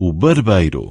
o barbeiro.